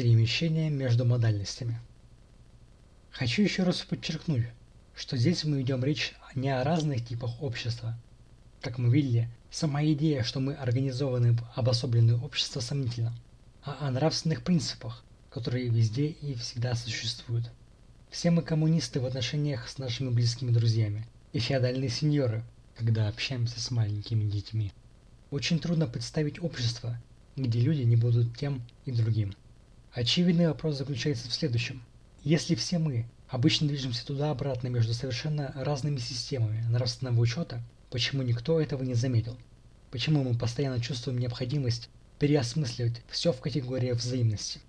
Перемещение между модальностями. Хочу еще раз подчеркнуть, что здесь мы ведем речь не о разных типах общества. Как мы видели, сама идея, что мы организованы в обособленное общество сомнительна, а о нравственных принципах, которые везде и всегда существуют. Все мы коммунисты в отношениях с нашими близкими друзьями и феодальные сеньоры, когда общаемся с маленькими детьми. Очень трудно представить общество, где люди не будут тем и другим. Очевидный вопрос заключается в следующем. Если все мы обычно движемся туда-обратно между совершенно разными системами нравственного учета, почему никто этого не заметил? Почему мы постоянно чувствуем необходимость переосмысливать все в категории взаимности?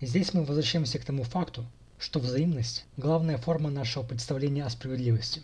Здесь мы возвращаемся к тому факту, что взаимность – главная форма нашего представления о справедливости.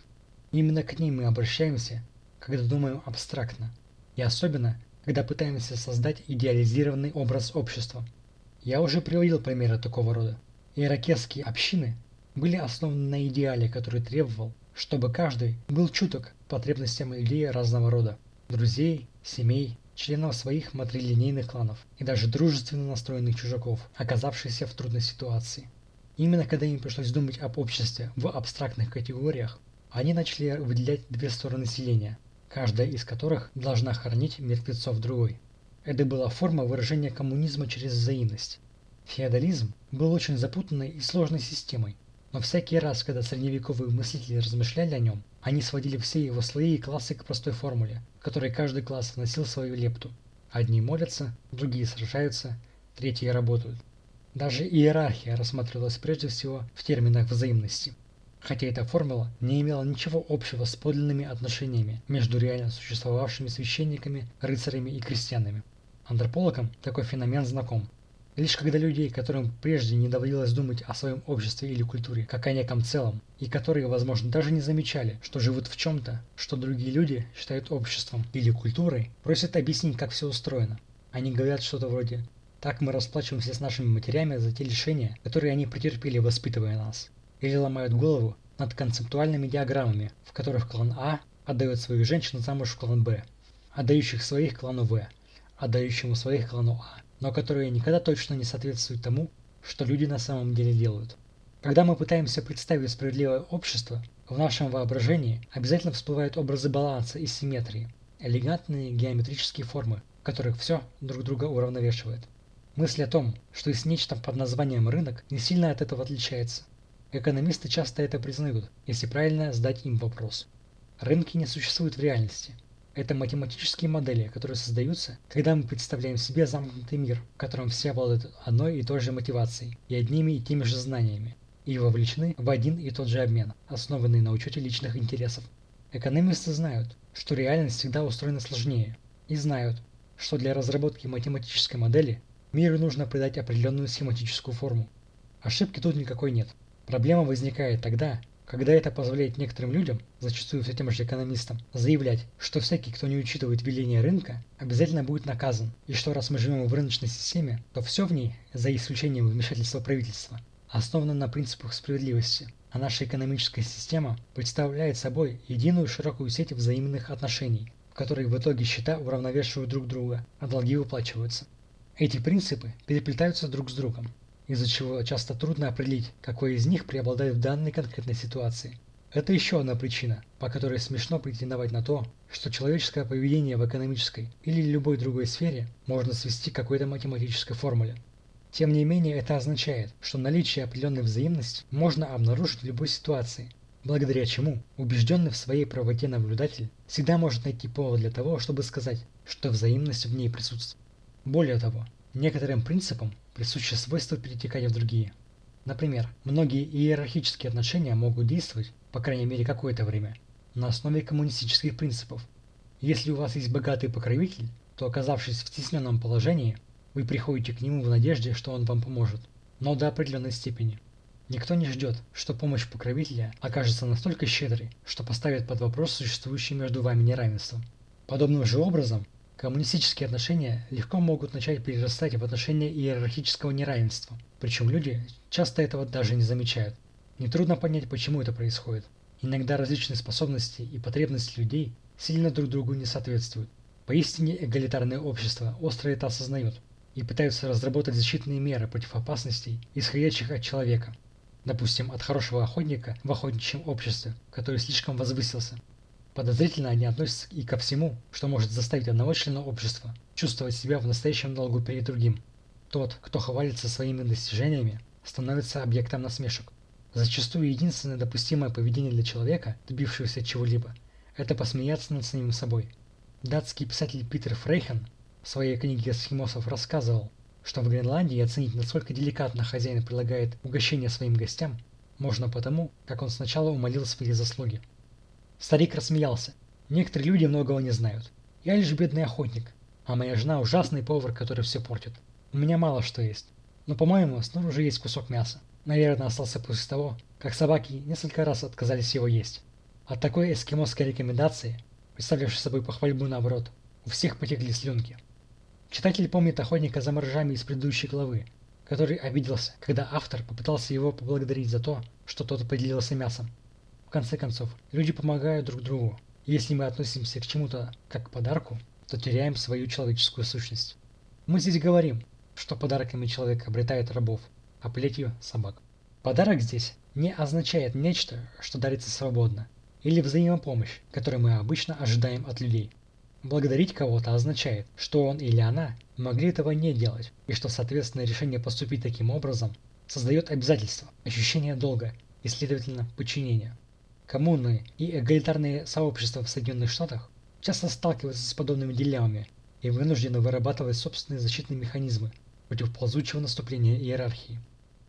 Именно к ней мы обращаемся, когда думаем абстрактно, и особенно, когда пытаемся создать идеализированный образ общества – я уже приводил примеры такого рода. Иракесские общины были основаны на идеале, который требовал, чтобы каждый был чуток потребностям людей разного рода. Друзей, семей, членов своих матрилинейных кланов и даже дружественно настроенных чужаков, оказавшихся в трудной ситуации. Именно когда им пришлось думать об обществе в абстрактных категориях, они начали выделять две стороны населения, каждая из которых должна хоронить мертвецов другой. Это была форма выражения коммунизма через взаимность. Феодализм был очень запутанной и сложной системой, но всякий раз, когда средневековые мыслители размышляли о нем, они сводили все его слои и классы к простой формуле, которой каждый класс вносил свою лепту. Одни молятся, другие сражаются, третьи работают. Даже иерархия рассматривалась прежде всего в терминах взаимности. Хотя эта формула не имела ничего общего с подлинными отношениями между реально существовавшими священниками, рыцарями и крестьянами. Антропологам такой феномен знаком. Лишь когда людей, которым прежде не доводилось думать о своем обществе или культуре как о неком целом, и которые, возможно, даже не замечали, что живут в чем-то, что другие люди считают обществом или культурой, просят объяснить, как все устроено. Они говорят что-то вроде «Так мы расплачиваемся с нашими матерями за те лишения, которые они претерпели, воспитывая нас». Или ломают голову над концептуальными диаграммами, в которых клан А отдает свою женщину замуж в клан Б, отдающих своих клану В отдающему своих клану А, но которые никогда точно не соответствуют тому, что люди на самом деле делают. Когда мы пытаемся представить справедливое общество, в нашем воображении обязательно всплывают образы баланса и симметрии, элегантные геометрические формы, в которых все друг друга уравновешивает. Мысль о том, что есть нечто под названием рынок, не сильно от этого отличается. Экономисты часто это признают, если правильно задать им вопрос. Рынки не существуют в реальности, это математические модели, которые создаются, когда мы представляем себе замкнутый мир, в котором все обладают одной и той же мотивацией и одними и теми же знаниями, и вовлечены в один и тот же обмен, основанный на учете личных интересов. Экономисты знают, что реальность всегда устроена сложнее, и знают, что для разработки математической модели миру нужно придать определенную схематическую форму. Ошибки тут никакой нет. Проблема возникает тогда, когда это позволяет некоторым людям, зачастую все тем же экономистам, заявлять, что всякий, кто не учитывает веления рынка, обязательно будет наказан, и что раз мы живем в рыночной системе, то все в ней, за исключением вмешательства правительства, основано на принципах справедливости, а наша экономическая система представляет собой единую широкую сеть взаимных отношений, в которой в итоге счета уравновешивают друг друга, а долги выплачиваются. Эти принципы переплетаются друг с другом, из-за чего часто трудно определить, какой из них преобладает в данной конкретной ситуации. Это еще одна причина, по которой смешно претендовать на то, что человеческое поведение в экономической или любой другой сфере можно свести к какой-то математической формуле. Тем не менее, это означает, что наличие определенной взаимности можно обнаружить в любой ситуации, благодаря чему убежденный в своей правоте наблюдатель всегда может найти повод для того, чтобы сказать, что взаимность в ней присутствует. Более того, некоторым принципам присуще свойство перетекать в другие. Например, многие иерархические отношения могут действовать, по крайней мере какое-то время, на основе коммунистических принципов. Если у вас есть богатый покровитель, то оказавшись в стесненном положении, вы приходите к нему в надежде, что он вам поможет, но до определенной степени. Никто не ждет, что помощь покровителя окажется настолько щедрой, что поставит под вопрос существующее между вами неравенство. Подобным же образом, Коммунистические отношения легко могут начать перерастать в отношения иерархического неравенства, причем люди часто этого даже не замечают. Нетрудно понять, почему это происходит. Иногда различные способности и потребности людей сильно друг другу не соответствуют. Поистине эгалитарное общество остро это осознает. и пытаются разработать защитные меры против опасностей, исходящих от человека. Допустим, от хорошего охотника в охотничьем обществе, который слишком возвысился. Подозрительно они относятся и ко всему, что может заставить одного члена общества чувствовать себя в настоящем долгу перед другим. Тот, кто хвалится своими достижениями, становится объектом насмешек. Зачастую единственное допустимое поведение для человека, добившегося чего-либо, это посмеяться над самим собой. Датский писатель Питер Фрейхен в своей книге «Эскимосов» рассказывал, что в Гренландии оценить, насколько деликатно хозяин предлагает угощение своим гостям, можно потому, как он сначала умолил свои заслуги. Старик рассмеялся. Некоторые люди многого не знают. Я лишь бедный охотник, а моя жена ужасный повар, который все портит. У меня мало что есть. Но, по-моему, снаружи есть кусок мяса. Наверное, остался после того, как собаки несколько раз отказались его есть. От такой эскимосской рекомендации, представлявшей собой похвальбу наоборот, у всех потекли слюнки. Читатель помнит охотника за моржами из предыдущей главы, который обиделся, когда автор попытался его поблагодарить за то, что тот поделился мясом. В конце концов, люди помогают друг другу, если мы относимся к чему-то как к подарку, то теряем свою человеческую сущность. Мы здесь говорим, что подарками человек обретает рабов, а плетью – собак. Подарок здесь не означает нечто, что дарится свободно, или взаимопомощь, которую мы обычно ожидаем от людей. Благодарить кого-то означает, что он или она могли этого не делать, и что соответственное решение поступить таким образом создает обязательство, ощущение долга и, следовательно, подчинения. Коммуны и эгалитарные сообщества в Соединенных Штатах часто сталкиваются с подобными дилеммами и вынуждены вырабатывать собственные защитные механизмы против ползучего наступления иерархии.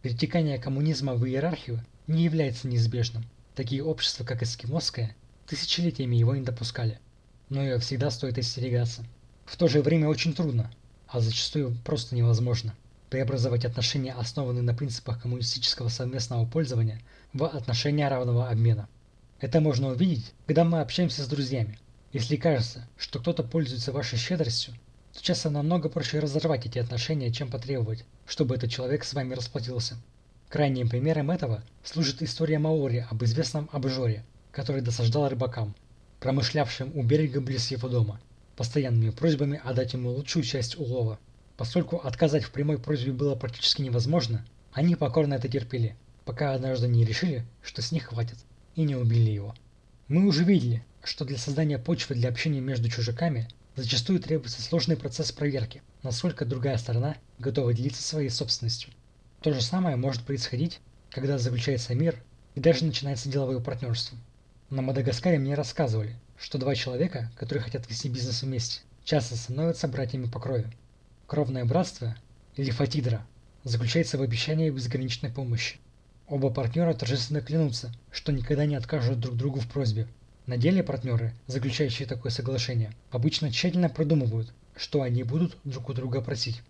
Перетекание коммунизма в иерархию не является неизбежным. Такие общества, как эскимосское, тысячелетиями его не допускали – но ее всегда стоит остерегаться. В то же время очень трудно, а зачастую просто невозможно, преобразовать отношения, основанные на принципах коммунистического совместного пользования, в отношения равного обмена. Это можно увидеть, когда мы общаемся с друзьями. Если кажется, что кто-то пользуется вашей щедростью, то часто намного проще разорвать эти отношения, чем потребовать, чтобы этот человек с вами расплатился. Крайним примером этого служит история Маори об известном обжоре, который досаждал рыбакам, промышлявшим у берега близ его дома, постоянными просьбами отдать ему лучшую часть улова. Поскольку отказать в прямой просьбе было практически невозможно, они покорно это терпели, пока однажды не решили, что с них хватит, и не убили его. Мы уже видели, что для создания почвы для общения между чужаками зачастую требуется сложный процесс проверки, насколько другая сторона готова делиться своей собственностью. То же самое может происходить, когда заключается мир и даже начинается деловое партнерство. На Мадагаскаре мне рассказывали, что два человека, которые хотят вести бизнес вместе, часто становятся братьями по крови. Кровное братство, или фатидра, заключается в обещании безграничной помощи. Оба партнера торжественно клянутся, что никогда не откажут друг другу в просьбе. На деле партнеры, заключающие такое соглашение, обычно тщательно продумывают, что они будут друг у друга просить.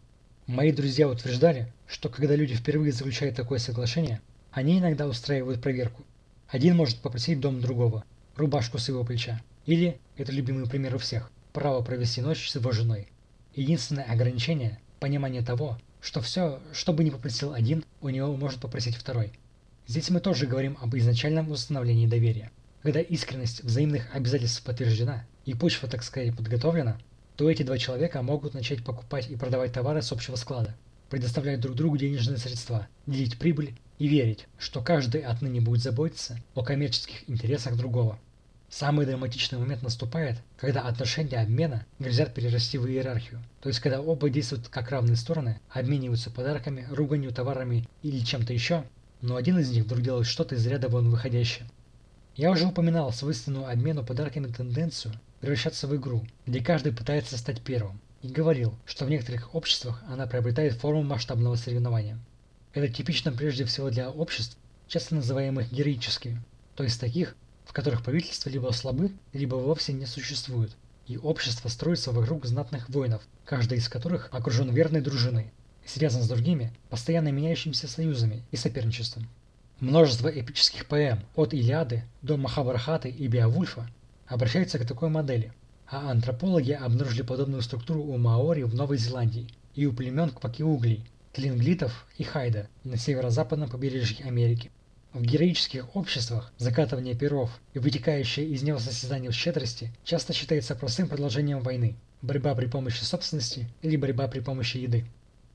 Мои друзья утверждали, что когда люди впервые заключают такое соглашение, они иногда устраивают проверку, один может попросить дом другого, рубашку с его плеча. Или, это любимый пример у всех, право провести ночь с его женой. Единственное ограничение – понимание того, что все, что бы ни попросил один, у него может попросить второй. Здесь мы тоже говорим об изначальном установлении доверия. Когда искренность взаимных обязательств подтверждена и почва, так сказать, подготовлена, то эти два человека могут начать покупать и продавать товары с общего склада, предоставлять друг другу денежные средства, делить прибыль и верить, что каждый отныне будет заботиться о коммерческих интересах другого. Самый драматичный момент наступает, когда отношения обмена грозят перерасти в иерархию, то есть когда оба действуют как равные стороны, обмениваются подарками, руганью, товарами или чем-то еще, но один из них вдруг делает что-то из ряда вон выходящее. Я уже упоминал свойственную обмену подарками тенденцию превращаться в игру, где каждый пытается стать первым, и говорил, что в некоторых обществах она приобретает форму масштабного соревнования. Это типично прежде всего для обществ, часто называемых героическими, то есть таких, в которых правительства либо слабы, либо вовсе не существуют, и общество строится вокруг знатных воинов, каждый из которых окружен верной дружиной, связан с другими, постоянно меняющимися союзами и соперничеством. Множество эпических поэм от Илиады до Махабархаты и Беовульфа обращаются к такой модели, а антропологи обнаружили подобную структуру у маори в Новой Зеландии и у племен Кпакиугли тлинглитов и хайда на северо-западном побережье Америки. В героических обществах закатывание перов и вытекающее из него состязание в щедрости часто считается простым продолжением войны, борьба при помощи собственности или борьба при помощи еды.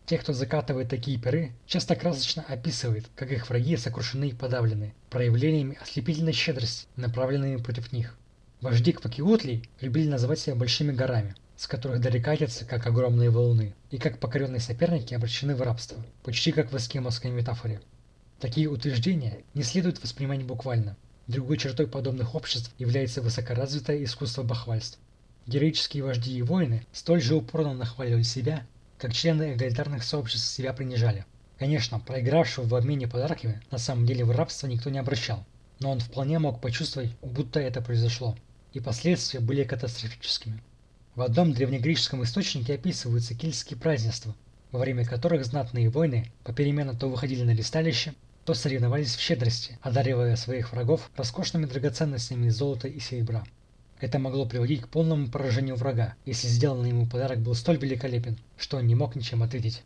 Те, кто закатывает такие перы, часто красочно описывают, как их враги сокрушены и подавлены проявлениями ослепительной щедрости, направленными против них. Вожди Квакиутлей любили называть себя большими горами, с которых дали катятся, как огромные валуны, и как покоренные соперники обращены в рабство, почти как в эскимосской метафоре. Такие утверждения не следует воспринимать буквально. Другой чертой подобных обществ является высокоразвитое искусство бахвальств. Героические вожди и воины столь же упорно нахваливали себя, как члены эгалитарных сообществ себя принижали. Конечно, проигравшего в обмене подарками на самом деле в рабство никто не обращал, но он вполне мог почувствовать, будто это произошло, и последствия были катастрофическими. В одном древнегреческом источнике описываются кельтские празднества, во время которых знатные войны попеременно то выходили на листалище, то соревновались в щедрости, одаривая своих врагов роскошными драгоценностями из золота и серебра. Это могло приводить к полному поражению врага, если сделанный ему подарок был столь великолепен, что он не мог ничем ответить.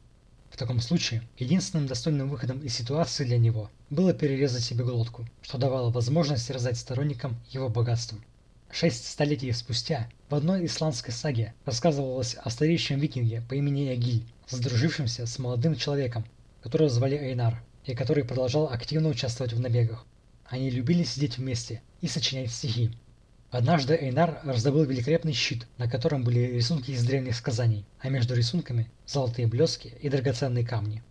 В таком случае, единственным достойным выходом из ситуации для него было перерезать себе глотку, что давало возможность раздать сторонникам его богатством. Шесть столетий спустя в одной исландской саге рассказывалось о старейшем викинге по имени Эгиль, сдружившемся с молодым человеком, которого звали Эйнар, и который продолжал активно участвовать в набегах. Они любили сидеть вместе и сочинять стихи, Однажды Эйнар раздобыл великолепный щит, на котором были рисунки из древних сказаний, а между рисунками – золотые блески и драгоценные камни.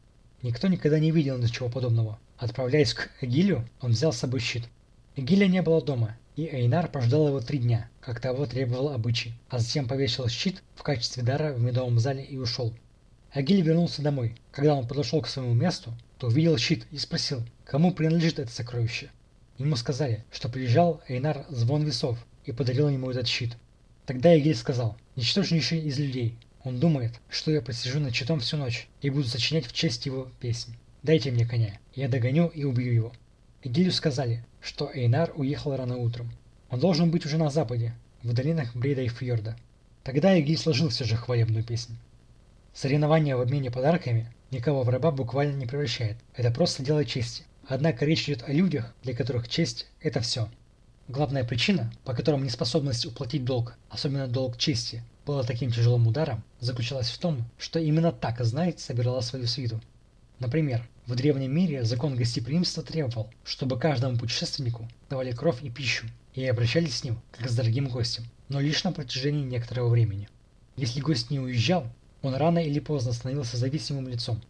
Никто никогда не видел ничего подобного. Отправляясь к Эгилю, он взял с собой щит. Эгиля не было дома, и Эйнар пождал его три дня, как того требовал обычай, а затем повесил щит в качестве дара в медовом зале и ушел. Агиль вернулся домой. Когда он подошел к своему месту, то увидел щит и спросил, кому принадлежит это сокровище. Ему сказали, что приезжал Эйнар Звон Весов и подарил ему этот щит. Тогда Эгиль сказал, ничтожнейший из людей, он думает, что я посижу над щитом всю ночь и буду сочинять в честь его песни. Дайте мне коня, я догоню и убью его. Эгилю сказали, что Эйнар уехал рано утром. Он должен быть уже на западе, в долинах Бреда и Фьорда. Тогда Эгиль сложил все же хвалебную песню. Соревнование в обмене подарками никого в раба буквально не превращает. Это просто дело чести. Однако речь идет о людях, для которых честь – это все. Главная причина, по которой неспособность уплатить долг, особенно долг чести, была таким тяжелым ударом, заключалась в том, что именно так знать собирала свою свиту. Например, в древнем мире закон гостеприимства требовал, чтобы каждому путешественнику давали кровь и пищу, и обращались с ним, как с дорогим гостем, но лишь на протяжении некоторого времени. Если гость не уезжал, он рано или поздно становился зависимым лицом,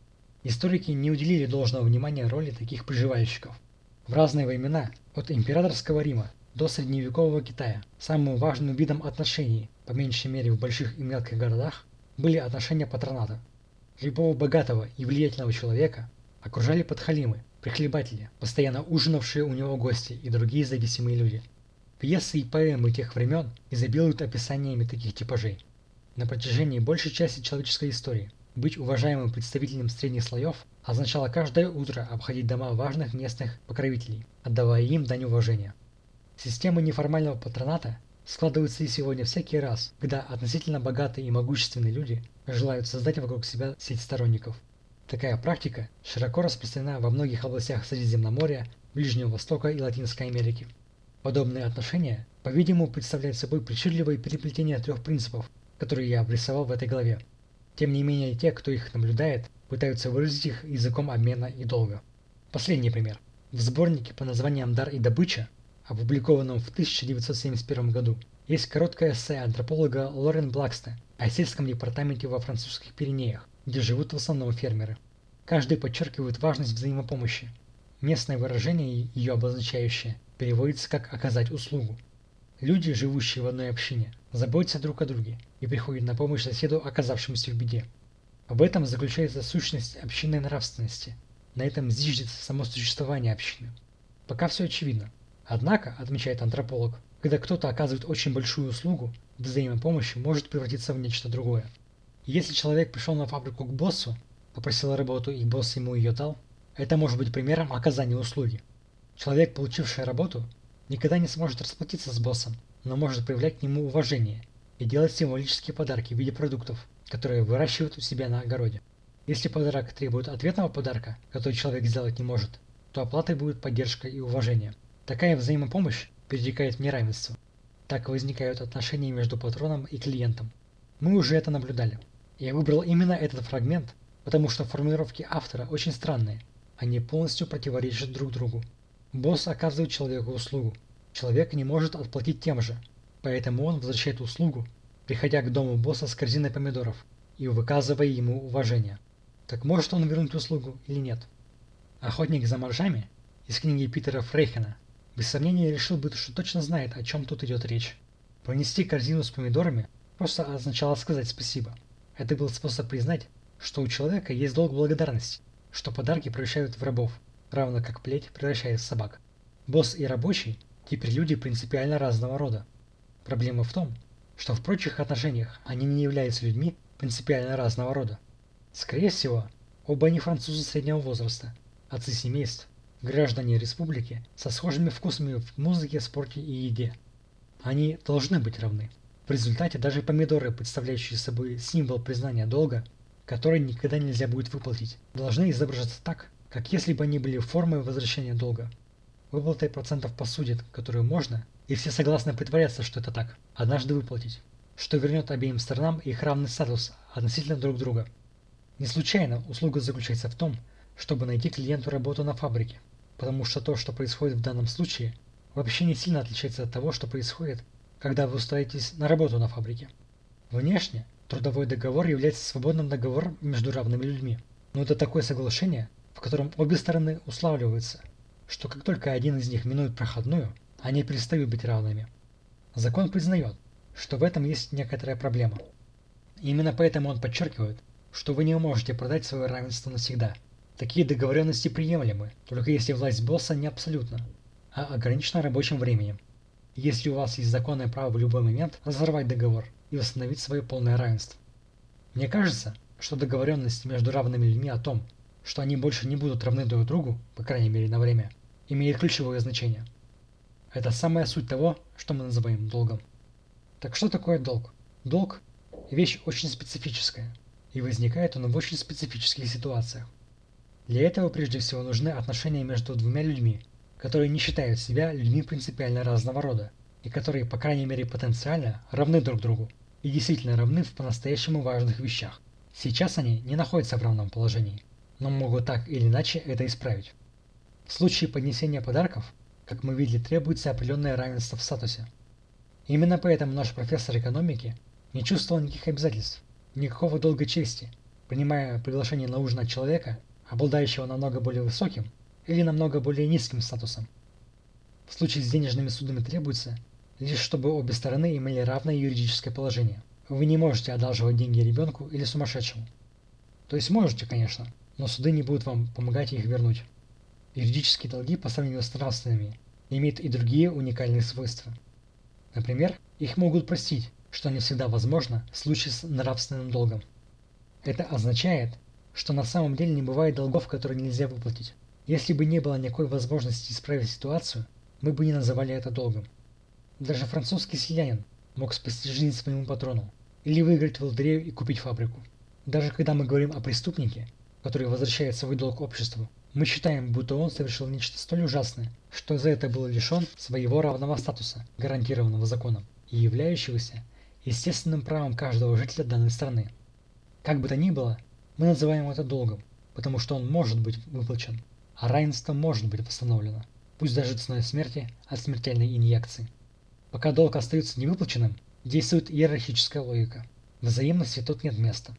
Историки не уделили должного внимания роли таких приживальщиков. В разные времена, от императорского Рима до средневекового Китая, самым важным видом отношений, по меньшей мере в больших и мелких городах, были отношения патроната. Любого богатого и влиятельного человека окружали подхалимы, прихлебатели, постоянно ужинавшие у него гости и другие зависимые люди. Пьесы и поэмы тех времен изобилуют описаниями таких типажей. На протяжении большей части человеческой истории быть уважаемым представителем средних слоев означало каждое утро обходить дома важных местных покровителей, отдавая им дань уважения. Система неформального патроната складывается и сегодня всякий раз, когда относительно богатые и могущественные люди желают создать вокруг себя сеть сторонников. Такая практика широко распространена во многих областях Средиземноморья, Ближнего Востока и Латинской Америки. Подобные отношения, по-видимому, представляют собой причудливое переплетение трех принципов, которые я обрисовал в этой главе. Тем не менее, те, кто их наблюдает, пытаются выразить их языком обмена и долга. Последний пример. В сборнике по названием «Дар и добыча», опубликованном в 1971 году, есть короткое эссе антрополога Лорен Блаксте о сельском департаменте во французских Пиренеях, где живут в основном фермеры. Каждый подчеркивает важность взаимопомощи. Местное выражение, ее обозначающее, переводится как «оказать услугу». Люди, живущие в одной общине, заботятся друг о друге и приходят на помощь соседу, оказавшемуся в беде. В этом заключается сущность общинной нравственности. На этом зиждется само существование общины. Пока все очевидно. Однако, отмечает антрополог, когда кто-то оказывает очень большую услугу, взаимопомощь может превратиться в нечто другое. Если человек пришел на фабрику к боссу, попросил работу и босс ему ее дал, это может быть примером оказания услуги. Человек, получивший работу, никогда не сможет расплатиться с боссом, но может проявлять к нему уважение и делать символические подарки в виде продуктов, которые выращивают у себя на огороде. Если подарок требует ответного подарка, который человек сделать не может, то оплатой будет поддержка и уважение. Такая взаимопомощь перетекает в неравенство. Так возникают отношения между патроном и клиентом. Мы уже это наблюдали. Я выбрал именно этот фрагмент, потому что формулировки автора очень странные. Они полностью противоречат друг другу. Босс оказывает человеку услугу. Человек не может отплатить тем же, поэтому он возвращает услугу, приходя к дому босса с корзиной помидоров и выказывая ему уважение. Так может он вернуть услугу или нет? Охотник за моржами из книги Питера Фрейхена без сомнения решил бы, что точно знает, о чем тут идет речь. Пронести корзину с помидорами просто означало сказать спасибо. Это был способ признать, что у человека есть долг благодарности, что подарки превращают в рабов, равно как плеть превращает в собак. Босс и рабочий теперь люди принципиально разного рода. Проблема в том, что в прочих отношениях они не являются людьми принципиально разного рода. Скорее всего, оба они французы среднего возраста, отцы семейств, граждане республики со схожими вкусами в музыке, спорте и еде. Они должны быть равны. В результате даже помидоры, представляющие собой символ признания долга, который никогда нельзя будет выплатить, должны изображаться так, как если бы они были формой возвращения долга. Выплатой процентов посудит, которую можно, и все согласны притворяться, что это так, однажды выплатить, что вернет обеим сторонам их равный статус относительно друг друга. Не случайно услуга заключается в том, чтобы найти клиенту работу на фабрике, потому что то, что происходит в данном случае, вообще не сильно отличается от того, что происходит, когда вы устраиваетесь на работу на фабрике. Внешне трудовой договор является свободным договором между равными людьми, но это такое соглашение, в котором обе стороны уславливаются, что как только один из них минует проходную, они перестают быть равными. Закон признает, что в этом есть некоторая проблема. И именно поэтому он подчеркивает, что вы не можете продать свое равенство навсегда – Такие договоренности приемлемы, только если власть босса не абсолютна, а ограничена рабочим временем. Если у вас есть законное право в любой момент разорвать договор и восстановить свое полное равенство. Мне кажется, что договоренность между равными людьми о том, что они больше не будут равны друг другу, по крайней мере на время, имеет ключевое значение. Это самая суть того, что мы называем долгом. Так что такое долг? Долг – вещь очень специфическая, и возникает он в очень специфических ситуациях. Для этого прежде всего нужны отношения между двумя людьми, которые не считают себя людьми принципиально разного рода, и которые, по крайней мере потенциально, равны друг другу, и действительно равны в по-настоящему важных вещах. Сейчас они не находятся в равном положении, но могут так или иначе это исправить. В случае поднесения подарков, как мы видели, требуется определенное равенство в статусе. Именно поэтому наш профессор экономики не чувствовал никаких обязательств, никакого долга чести, принимая приглашение на ужин от человека, обладающего намного более высоким или намного более низким статусом. В случае с денежными судами требуется лишь чтобы обе стороны имели равное юридическое положение. Вы не можете одалживать деньги ребенку или сумасшедшему. То есть можете, конечно, но суды не будут вам помогать их вернуть. Юридические долги по сравнению с нравственными имеют и другие уникальные свойства. Например, их могут простить, что не всегда возможно в случае с нравственным долгом. Это означает, что на самом деле не бывает долгов, которые нельзя выплатить. Если бы не было никакой возможности исправить ситуацию, мы бы не называли это долгом. Даже французский селянин мог спасти жизнь своему патрону, или выиграть в лотерею и купить фабрику. Даже когда мы говорим о преступнике, который возвращает свой долг обществу, мы считаем, будто он совершил нечто столь ужасное, что за это был лишен своего равного статуса, гарантированного законом, и являющегося естественным правом каждого жителя данной страны. Как бы то ни было, мы называем это долгом, потому что он может быть выплачен, а равенство может быть восстановлено, пусть даже ценой смерти от смертельной инъекции. Пока долг остается невыплаченным, действует иерархическая логика. Взаимности тут нет места.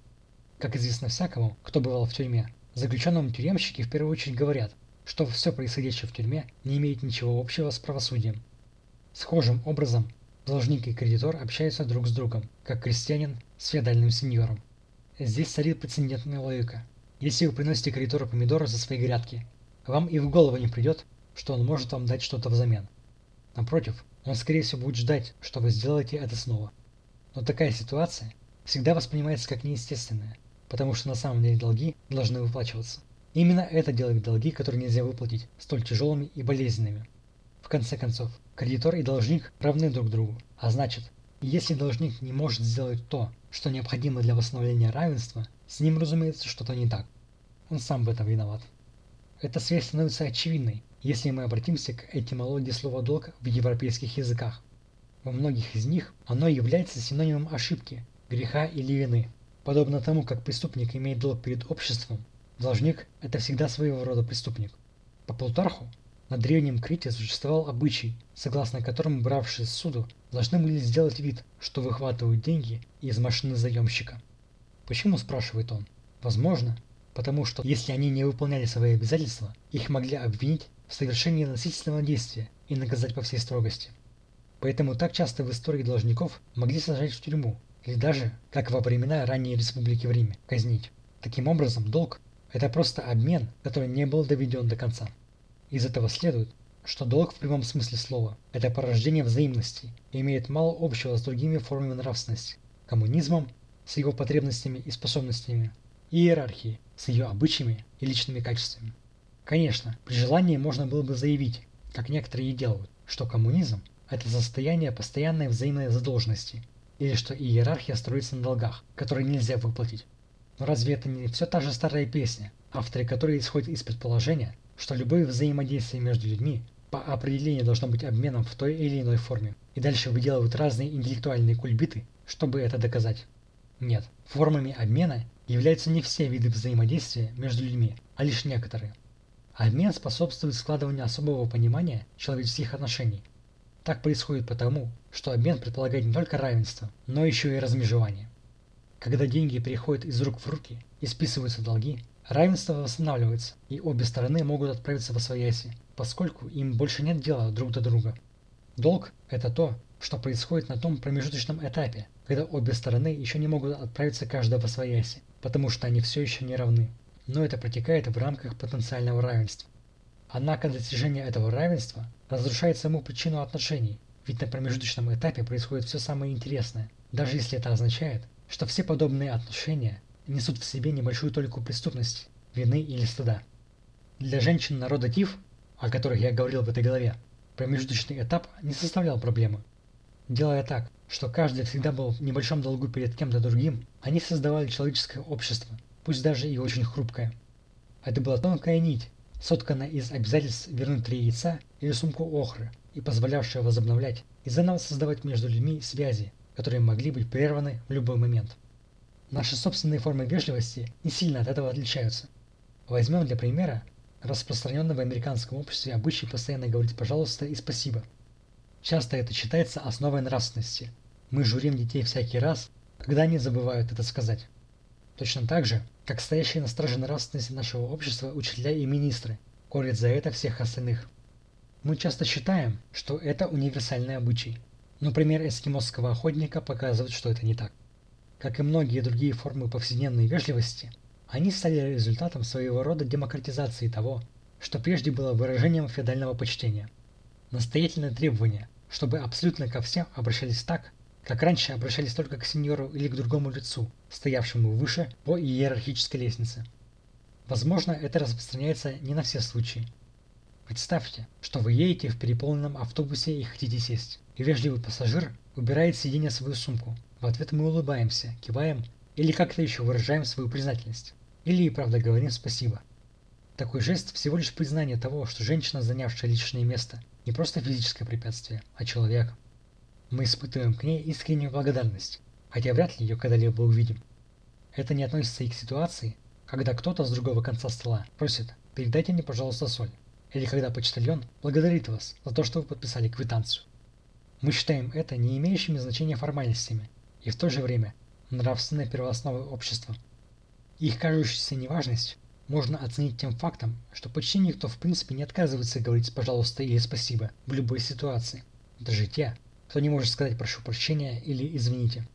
Как известно всякому, кто бывал в тюрьме, заключенным тюремщики в первую очередь говорят, что все происходящее в тюрьме не имеет ничего общего с правосудием. Схожим образом должник и кредитор общаются друг с другом, как крестьянин с феодальным сеньором. Здесь царит прецедентная логика. Если вы приносите кредитору помидоры за свои грядки, вам и в голову не придет, что он может вам дать что-то взамен. Напротив, он скорее всего будет ждать, что вы сделаете это снова. Но такая ситуация всегда воспринимается как неестественная, потому что на самом деле долги должны выплачиваться. Именно это делает долги, которые нельзя выплатить, столь тяжелыми и болезненными. В конце концов, кредитор и должник равны друг другу, а значит, если должник не может сделать то, что необходимо для восстановления равенства, с ним, разумеется, что-то не так. Он сам в этом виноват. Эта связь становится очевидной, если мы обратимся к этимологии слова «долг» в европейских языках. Во многих из них оно является синонимом ошибки, греха или вины. Подобно тому, как преступник имеет долг перед обществом, должник – это всегда своего рода преступник. По Плутарху на древнем Крите существовал обычай, согласно которому бравшие суду должны были сделать вид, что выхватывают деньги из машины заемщика. Почему, спрашивает он? Возможно, потому что если они не выполняли свои обязательства, их могли обвинить в совершении насильственного действия и наказать по всей строгости. Поэтому так часто в истории должников могли сажать в тюрьму, или даже, как во времена ранней республики в Риме, казнить. Таким образом, долг – это просто обмен, который не был доведен до конца. Из этого следует, что долг в прямом смысле слова – это порождение взаимности и имеет мало общего с другими формами нравственности – коммунизмом с его потребностями и способностями, и иерархией с ее обычаями и личными качествами. Конечно, при желании можно было бы заявить, как некоторые и делают, что коммунизм – это состояние постоянной взаимной задолженности – или что иерархия строится на долгах, которые нельзя выплатить. Но разве это не все та же старая песня, авторы которой исходят из предположения, что любое взаимодействие между людьми по определению должно быть обменом в той или иной форме, и дальше выделывают разные интеллектуальные кульбиты, чтобы это доказать? Нет, формами обмена являются не все виды взаимодействия между людьми, а лишь некоторые. Обмен способствует складыванию особого понимания человеческих отношений, так происходит потому, что обмен предполагает не только равенство, но еще и размежевание. Когда деньги переходят из рук в руки и списываются долги, равенство восстанавливается, и обе стороны могут отправиться во свояси, поскольку им больше нет дела друг до друга. Долг – это то, что происходит на том промежуточном этапе, когда обе стороны еще не могут отправиться каждая во свояси, потому что они все еще не равны. Но это протекает в рамках потенциального равенства. Однако достижение этого равенства разрушает саму причину отношений, ведь на промежуточном этапе происходит все самое интересное, даже если это означает, что все подобные отношения несут в себе небольшую толику преступности, вины или стыда. Для женщин народа Тиф, о которых я говорил в этой главе, промежуточный этап не составлял проблемы. Делая так, что каждый всегда был в небольшом долгу перед кем-то другим, они создавали человеческое общество, пусть даже и очень хрупкое. Это была тонкая нить, сотканная из обязательств вернуть три яйца или сумку охры и позволявшая возобновлять и заново создавать между людьми связи, которые могли быть прерваны в любой момент. Наши собственные формы вежливости не сильно от этого отличаются. Возьмем для примера распространенный в американском обществе обычай постоянно говорить «пожалуйста» и «спасибо». Часто это считается основой нравственности. Мы журим детей всякий раз, когда они забывают это сказать. Точно так же, как стоящие на страже нравственности нашего общества учителя и министры, корят за это всех остальных. Мы часто считаем, что это универсальный обычай, но пример эскимосского охотника показывает, что это не так. Как и многие другие формы повседневной вежливости, они стали результатом своего рода демократизации того, что прежде было выражением феодального почтения. Настоятельное требование, чтобы абсолютно ко всем обращались так, как раньше обращались только к сеньору или к другому лицу, стоявшему выше по иерархической лестнице. Возможно, это распространяется не на все случаи. Представьте, что вы едете в переполненном автобусе и хотите сесть, и вежливый пассажир убирает с сиденья свою сумку. В ответ мы улыбаемся, киваем или как-то еще выражаем свою признательность. Или и правда говорим спасибо. Такой жест всего лишь признание того, что женщина, занявшая личное место, не просто физическое препятствие, а человек. Мы испытываем к ней искреннюю благодарность, хотя вряд ли ее когда-либо увидим. Это не относится и к ситуации, когда кто-то с другого конца стола просит «передайте мне, пожалуйста, соль», или когда почтальон благодарит вас за то, что вы подписали квитанцию. Мы считаем это не имеющими значения формальностями и в то же время нравственной первоосновой общества. Их кажущуюся неважность можно оценить тем фактом, что почти никто в принципе не отказывается говорить «пожалуйста» или «спасибо» в любой ситуации. Даже те, кто не может сказать «прошу прощения» или «извините».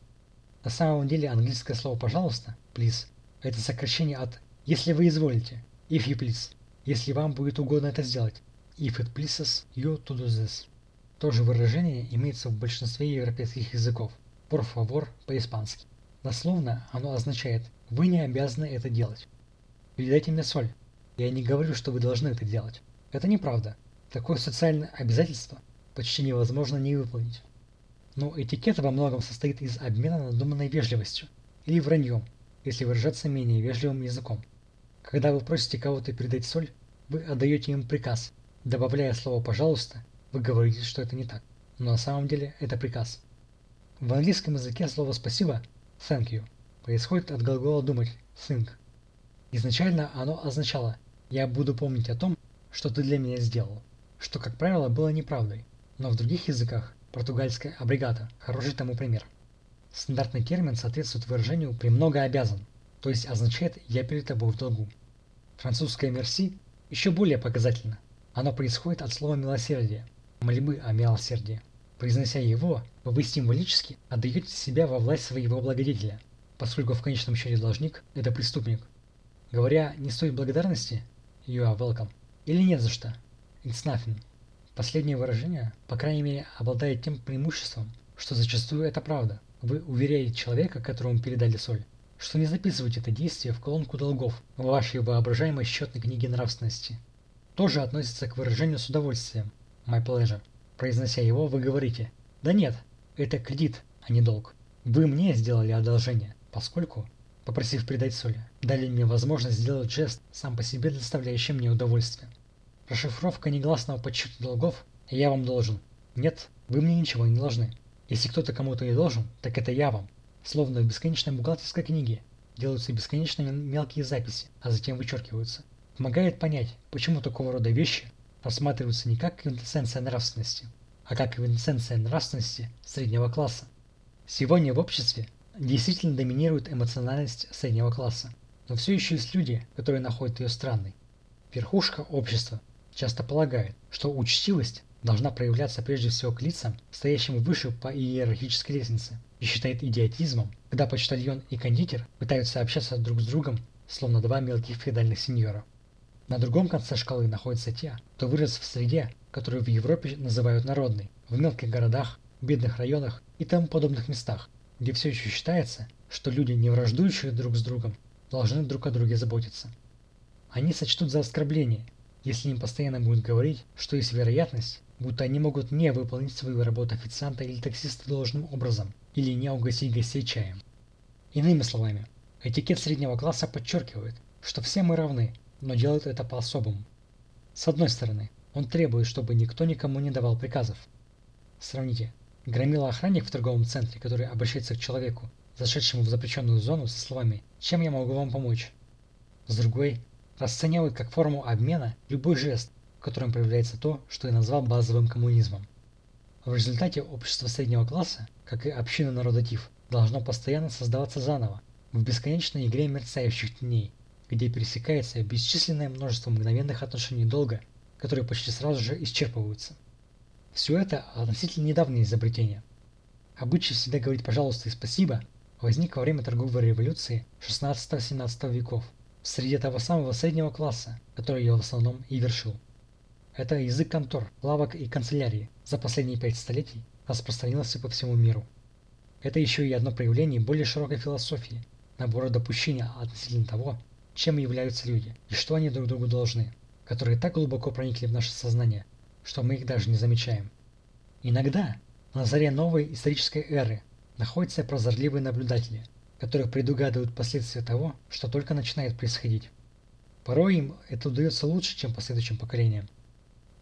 На самом деле английское слово «пожалуйста» please это сокращение от «если вы изволите» if you please, если вам будет угодно это сделать if it pleases you to do this. То же выражение имеется в большинстве европейских языков por favor по-испански. Дословно оно означает «вы не обязаны это делать». Передайте мне соль. Я не говорю, что вы должны это делать. Это неправда. Такое социальное обязательство почти невозможно не выполнить. Но этикет во многом состоит из обмена надуманной вежливостью или враньем, если выражаться менее вежливым языком. Когда вы просите кого-то передать соль, вы отдаете им приказ. Добавляя слово «пожалуйста», вы говорите, что это не так. Но на самом деле это приказ. В английском языке слово «спасибо» – thank you происходит от глагола «думать» – think. Изначально оно означало «я буду помнить о том, что ты для меня сделал», что, как правило, было неправдой, но в других языках португальская абригата – хороший тому пример. Стандартный термин соответствует выражению «премного обязан», то есть означает «я перед тобой в долгу». Французское «мерси» еще более показательно. Оно происходит от слова «милосердие», мольбы о милосердии. Произнося его, вы символически отдаете себя во власть своего благодетеля, поскольку в конечном счете должник – это преступник. Говоря «не стоит благодарности» – you are welcome, или «нет за что» – it's nothing. Последнее выражение, по крайней мере, обладает тем преимуществом, что зачастую это правда. Вы уверяете человека, которому передали соль, что не записываете это действие в колонку долгов в вашей воображаемой счетной книге нравственности. Тоже относится к выражению с удовольствием my pleasure. Произнося его, вы говорите «Да нет, это кредит, а не долг. Вы мне сделали одолжение, поскольку, попросив придать соли, дали мне возможность сделать жест, сам по себе доставляющий мне удовольствие. Расшифровка негласного подсчета долгов «я вам должен». Нет, вы мне ничего не должны. Если кто-то кому-то и должен, так это я вам. Словно в бесконечной бухгалтерской книге делаются бесконечные мелкие записи, а затем вычеркиваются. Помогает понять, почему такого рода вещи рассматриваются не как квинтэссенция нравственности, а как квинтэссенция нравственности среднего класса. Сегодня в обществе действительно доминирует эмоциональность среднего класса, но все еще есть люди, которые находят ее странной. Верхушка общества часто полагает, что учтивость должна проявляться прежде всего к лицам, стоящим выше по иерархической лестнице, и считает идиотизмом, когда почтальон и кондитер пытаются общаться друг с другом, словно два мелких феодальных сеньора. На другом конце шкалы находятся те, кто вырос в среде, которую в Европе называют народной, в мелких городах, бедных районах и тому подобных местах, где все еще считается, что люди, не враждующие друг с другом, должны друг о друге заботиться. Они сочтут за оскорбление, если им постоянно будут говорить, что есть вероятность, будто они могут не выполнить свою работу официанта или таксиста должным образом, или не угостить гостей чаем. Иными словами, этикет среднего класса подчеркивает, что все мы равны, но делает это по-особому. С одной стороны, он требует, чтобы никто никому не давал приказов. Сравните, громила охранник в торговом центре, который обращается к человеку, зашедшему в запрещенную зону со словами «Чем я могу вам помочь?». С другой, расценивает как форму обмена любой жест, котором проявляется то, что я назвал базовым коммунизмом. В результате общество среднего класса, как и община народотив, должно постоянно создаваться заново, в бесконечной игре мерцающих теней, где пересекается бесчисленное множество мгновенных отношений долга, которые почти сразу же исчерпываются. Все это относительно недавнее изобретение. Обычай всегда говорить «пожалуйста» и «спасибо» возник во время торговой революции 16-17 веков среди того самого среднего класса, который ее в основном и вершил. Это язык контор, лавок и канцелярии за последние пять столетий распространился по всему миру. Это еще и одно проявление более широкой философии, набора допущения относительно того, чем являются люди и что они друг другу должны, которые так глубоко проникли в наше сознание, что мы их даже не замечаем. Иногда на заре новой исторической эры находятся прозорливые наблюдатели, которые предугадывают последствия того, что только начинает происходить. Порой им это удается лучше, чем последующим поколениям.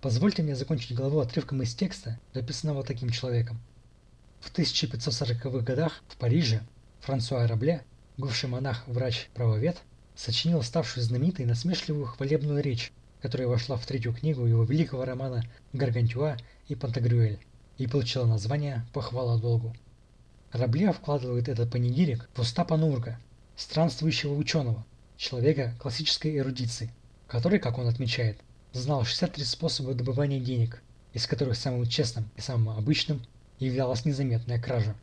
Позвольте мне закончить главу отрывком из текста, написанного таким человеком. В 1540-х годах в Париже Франсуа Рабле, бывший монах-врач-правовед, сочинил ставшую знаменитой насмешливую хвалебную речь, которая вошла в третью книгу его великого романа «Гаргантюа и Пантагрюэль» и получила название «Похвала долгу». Рабле вкладывает этот панигирик в уста Панурга, странствующего ученого, человека классической эрудиции, который, как он отмечает, знал 63 способа добывания денег, из которых самым честным и самым обычным являлась незаметная кража.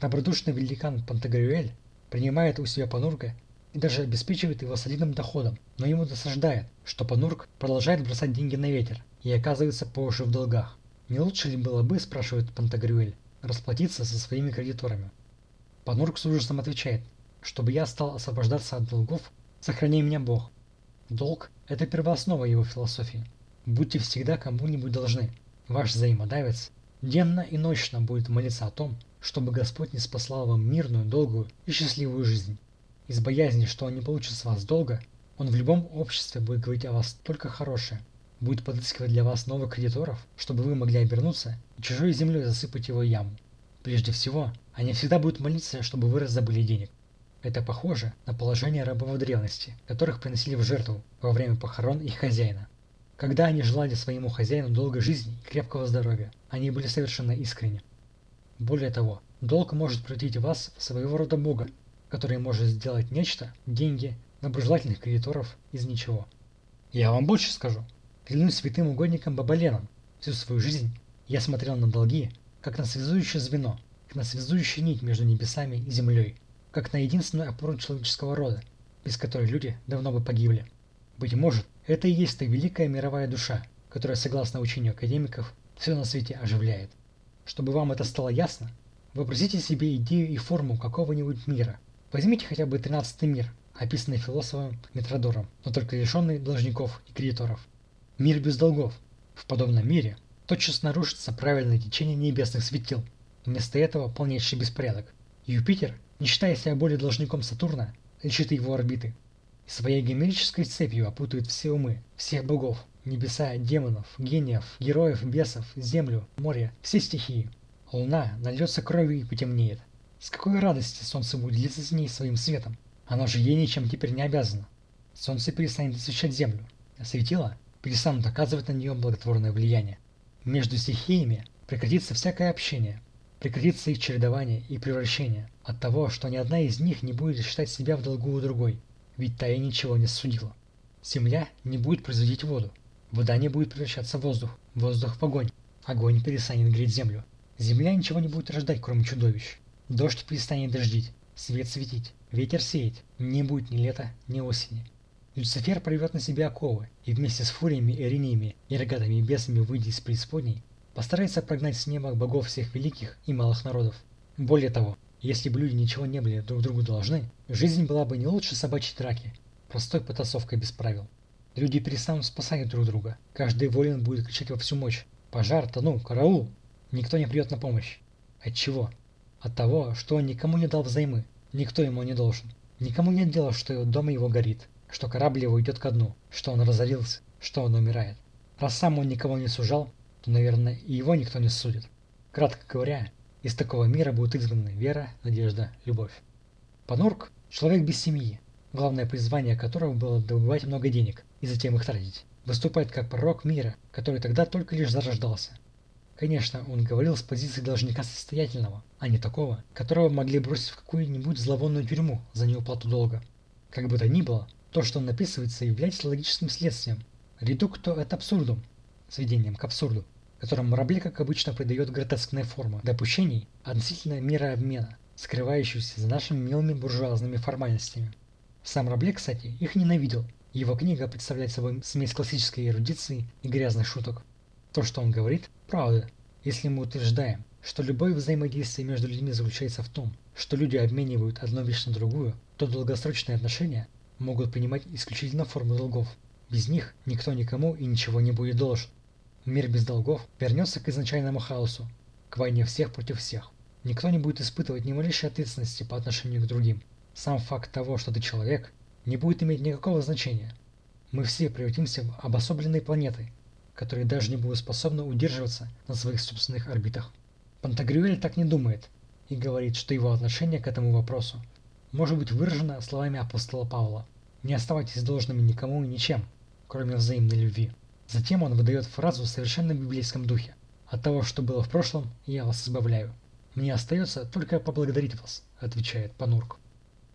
Добродушный великан Пантагрюэль принимает у себя Панурга и даже обеспечивает его солидным доходом, но ему досаждает, что Панурк продолжает бросать деньги на ветер и оказывается по уши в долгах. Не лучше ли было бы, спрашивает Пантагрюэль, расплатиться со своими кредиторами? Панурк с ужасом отвечает, чтобы я стал освобождаться от долгов, сохрани меня Бог. Долг – это первооснова его философии. Будьте всегда кому-нибудь должны. Ваш взаимодавец денно и ночно будет молиться о том, чтобы Господь не спаслал вам мирную, долгую и счастливую жизнь. Из боязни, что он не получит с вас долго, он в любом обществе будет говорить о вас только хорошее, будет подыскивать для вас новых кредиторов, чтобы вы могли обернуться и чужой землей засыпать его яму. Прежде всего, они всегда будут молиться, чтобы вы раздобыли денег. Это похоже на положение рабов древности, которых приносили в жертву во время похорон их хозяина. Когда они желали своему хозяину долгой жизни и крепкого здоровья, они были совершенно искренни. Более того, долг может превратить вас в своего рода бога, который может сделать нечто, деньги, доброжелательных кредиторов из ничего. Я вам больше скажу. Клянусь святым угодником Бабаленом, всю свою жизнь я смотрел на долги, как на связующее звено, как на связующую нить между небесами и землей, как на единственную опору человеческого рода, без которой люди давно бы погибли. Быть может, это и есть та великая мировая душа, которая, согласно учению академиков, все на свете оживляет. Чтобы вам это стало ясно, вообразите себе идею и форму какого-нибудь мира. Возьмите хотя бы 13 мир, описанный философом Метродором, но только лишенный должников и кредиторов. Мир без долгов. В подобном мире тотчас нарушится правильное течение небесных светил. Вместо этого полнейший беспорядок. Юпитер, не считая себя более должником Сатурна, лечит его орбиты. И своей геометрической цепью опутывает все умы, всех богов, небеса, демонов, гениев, героев, бесов, землю, море, все стихии. Луна нальется кровью и потемнеет. С какой радости солнце будет делиться с ней своим светом? Оно же ей ничем теперь не обязано. Солнце перестанет освещать землю, а светило перестанут оказывать на нее благотворное влияние. Между стихиями прекратится всякое общение, прекратится их чередование и превращение от того, что ни одна из них не будет считать себя в долгу у другой, ведь та и ничего не судила. Земля не будет производить воду, вода не будет превращаться в воздух, воздух в огонь, огонь перестанет греть землю. Земля ничего не будет рождать, кроме чудовищ. Дождь перестанет дождить, свет светить, ветер сеять, не будет ни лета, ни осени. Люцифер привет на себя оковы, и вместе с фуриями, эриниями и рогатыми бесами, выйдя из преисподней, постарается прогнать с неба богов всех великих и малых народов. Более того, если бы люди ничего не были друг другу должны, жизнь была бы не лучше собачьей драки, простой потасовкой без правил. Люди перестанут спасать друг друга, каждый волен будет кричать во всю мощь «Пожар, тону, караул!» Никто не придет на помощь. От чего? От того, что он никому не дал взаймы, никто ему не должен. Никому нет дела, что дом его горит, что корабль его идет ко дну, что он разорился, что он умирает. Раз сам он никого не сужал, то, наверное, и его никто не судит. Кратко говоря, из такого мира будут изгнаны вера, надежда, любовь. Панурк – человек без семьи, главное призвание которого было добывать много денег и затем их тратить. Выступает как пророк мира, который тогда только лишь зарождался – Конечно, он говорил с позиции должника состоятельного, а не такого, которого могли бросить в какую-нибудь зловонную тюрьму за неуплату долга. Как бы то ни было, то, что он описывается, является логическим следствием. Редукто – это абсурдум, сведением к абсурду, которому Рабле, как обычно, придает гротескные формы допущений относительно мира обмена, скрывающихся за нашими милыми буржуазными формальностями. Сам Рабле, кстати, их ненавидел. Его книга представляет собой смесь классической эрудиции и грязных шуток. То, что он говорит, правда, если мы утверждаем, что любое взаимодействие между людьми заключается в том, что люди обменивают одну вещь на другую, то долгосрочные отношения могут принимать исключительно форму долгов. Без них никто никому и ничего не будет должен. Мир без долгов вернется к изначальному хаосу, к войне всех против всех. Никто не будет испытывать ни малейшей ответственности по отношению к другим. Сам факт того, что ты человек, не будет иметь никакого значения. Мы все превратимся в обособленные планеты, которые даже не будут способны удерживаться на своих собственных орбитах. Пантагрюэль так не думает и говорит, что его отношение к этому вопросу может быть выражено словами апостола Павла «Не оставайтесь должными никому и ничем, кроме взаимной любви». Затем он выдает фразу в совершенно библейском духе «От того, что было в прошлом, я вас избавляю». «Мне остается только поблагодарить вас», — отвечает Панурк.